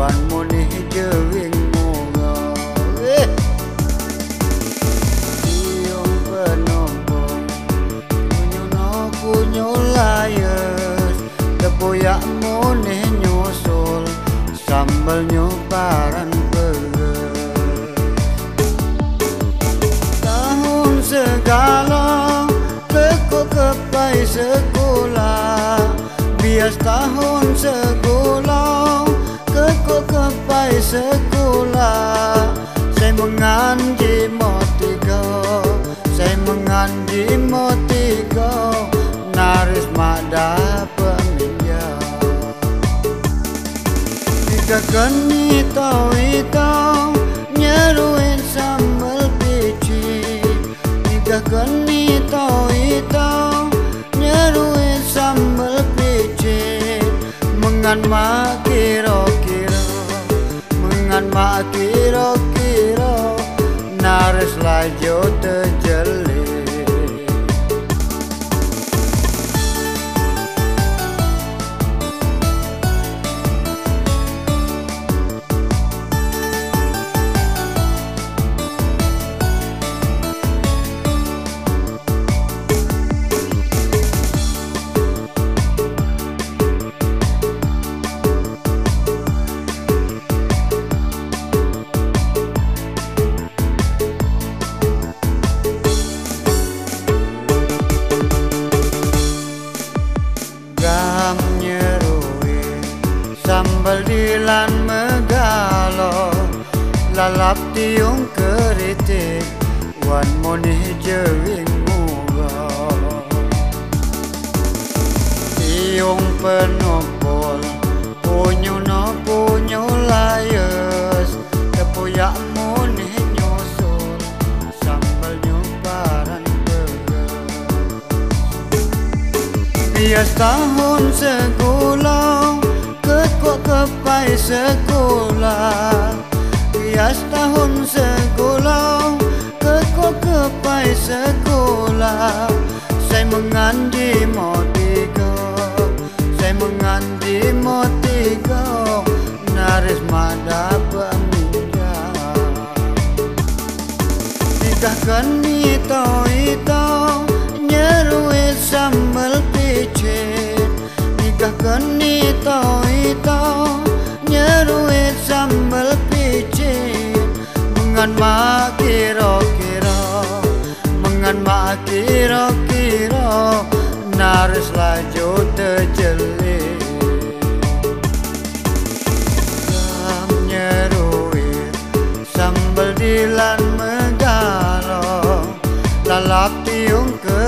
วันโมนี้เจอเวียงโมงอดิยงเปนอมบงคุญโนคุญลายตะโบยะโมนี้โยโซลซัมบัลโยปารันเปอ segala Teko kepai sekolah Bias tahun sekolah kepai sekolah. Saya menganji motigo saya menganji motigo. Naris mada peminja Jika keni tau itu nyeruin sambal pici Jika keni tau itu nyeruin sambal pici Mengan kiro-kiro Mengan mak kiro-kiro Naris sambal dilan megalo. Lalap tiung keritik, wan moni jering muga. Tiung penopol punyu no punyu layes. Tepuyak moni nyusul sambal nyumparan begas Bias tahun segula Kepai sekolah. Bias tahun sekolah. Kekok kepai sekolah. Saya mengandi motigo Saya mengandi motigo Naris mada peminjam Nikahkan itu itu Mengan mak kira-kira Mengan mak kira-kira Naris laju terjelit. Gam nyerui sambal dilan megalo lalap tiung kerite